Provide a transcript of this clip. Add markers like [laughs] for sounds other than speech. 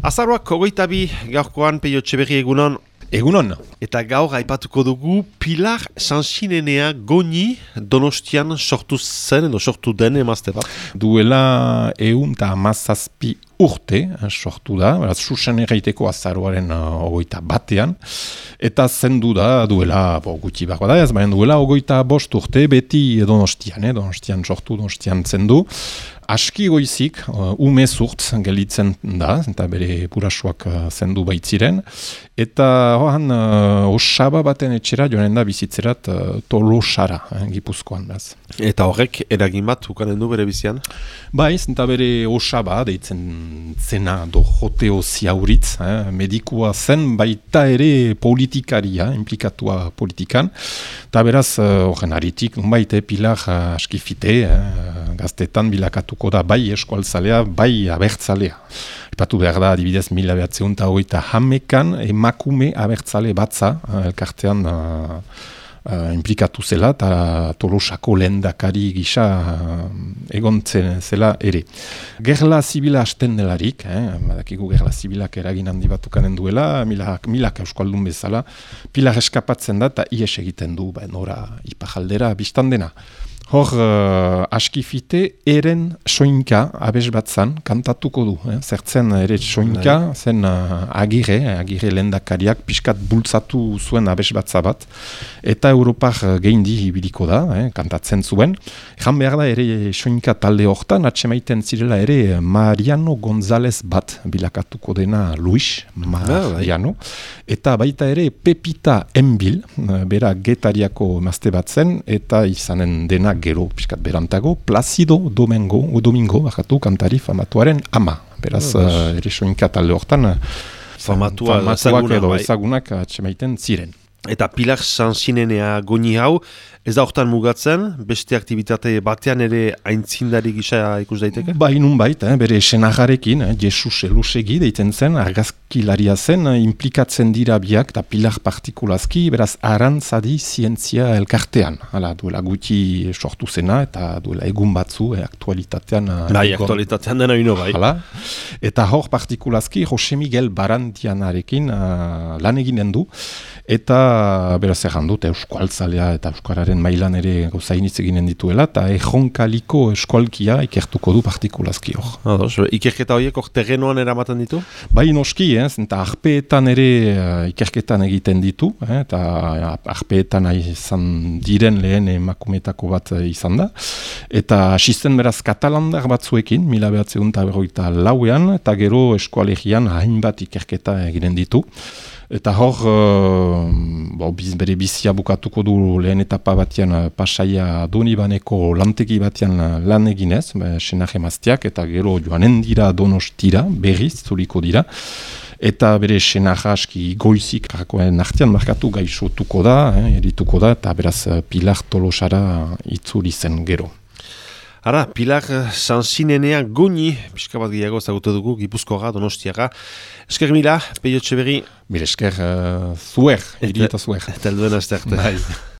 Azaroak kogoita bi gaurkoan peio txeberri egunon. Egunon. Eta gaur aipatuko dugu Pilar Sansinenea goni donostian sortu zen edo sortu den emazte bat. Duela egun eta mazazpi urte eh, sortu da, beraz, susen erraiteko azaroaren uh, ogoita batean, eta zendu da duela, bo, gutxi bako da ez, baina duela ogoita bost urte beti donostian, eh, donostian sortu, donostian zendu, aski goizik, uh, ume zurt gelitzen da, eta bere purasuak uh, zendu baitziren, eta hoan uh, osaba baten etxera joanen da bizitzerat uh, tolosara, eh, gipuzkoan daz. Eta horrek eragin bat ukanen du bere bizian? Baiz, eta bere osaba, deitzen zena do joteo ziauritz, eh, medikua zen baita ere politikaria, implikatua politikan, eta beraz, horren uh, aritik, unbaite pilar uh, askifite, eh, gaztetan bilakatu da bai eskualtzalea, bai abertzalea. Ipatu behar da, adibidez, mila behatzeun hogeita hamekan emakume abertzale batza, eh, elkartean uh, uh, implikatu zela, eta tolosako lendakari gisa uh, egon zela ere. Gerla zibila hasten delarik, eh, badakigu gerla zibilak eragin handi batukanen duela, milak, milak euskaldun bezala, pilar eskapatzen da, eta ies egiten du, ba, nora ipajaldera biztan dena. Hor, uh, askifite, eren soinka abes bat zan, kantatuko du. Eh? Zertzen ere soinka, bai. zen uh, agire, agire lendakariak pixkat bultzatu zuen abes bat zabat. Eta Europar gehindi hibiliko da, eh? kantatzen zuen. Jan behar da ere soinka talde hortan, atxemaiten zirela ere Mariano González bat bilakatuko dena Luis Mariano. Eta baita ere Pepita Enbil, bera getariako mazte bat zen, eta izanen dena gero piskat berantago, Placido Domingo, o Domingo, bakatu kantari famatuaren ama. Beraz, oh, uh, ere soinka talde hortan, Famatua, famatuak edo bai. ezagunak atxemaiten ziren. Eta Pilar Sansinenea goni hau, ez da hortan mugatzen, beste aktivitate batean ere aintzindari gisa ikus daiteke? Ba, inun bait, eh, bere esenajarekin, eh, Jesus Elusegi deiten zen, argazkilaria zen, eh, implikatzen dira biak, eta Pilar partikulazki, beraz, arantzadi zientzia elkartean. Hala, duela guti sortu zena, eta duela egun batzu, eh, aktualitatean. Eh, bai, aktualitatean dena ino, bai. Hala, eta hor partikulazki, Jose Miguel Barandianarekin uh, lan eginen du, eta beraz erran dut eusko altzalea eta euskararen mailan ere gauzainitz eginen dituela eta ejonkaliko eskualkia ikertuko du partikulazki hor. Ados, ikerketa horiek hor terrenoan eramaten ditu? Bai noski, eh, eta arpeetan ere uh, ikerketan egiten ditu, eh, eta arpeetan izan diren lehen emakumetako bat izan da. Eta asisten beraz katalandar batzuekin, mila behatzeun eta lauean, eta gero eskualegian hainbat ikerketa eginen ditu. Eta hor, uh, biz, bere bizia bukatuko du lehen etapa batean uh, pasaia doni baneko lantegi batean uh, lan eginez, senaje maztiak, eta gero joanen dira donostira, berriz, zuliko dira. Eta bere senaja aski goizik kakoen artean markatu gaixotuko da, eh, erituko da, eta beraz pilar tolosara itzuri zen gero. Ara, Pilar Sansinenea goni, pixka bat gehiago zagutu dugu, gipuzkoa, donostiaga. Esker mila, peio txeberi. Mila esker, uh, zuer, irieta zuer. Eta elduen azterte. Bai. [laughs]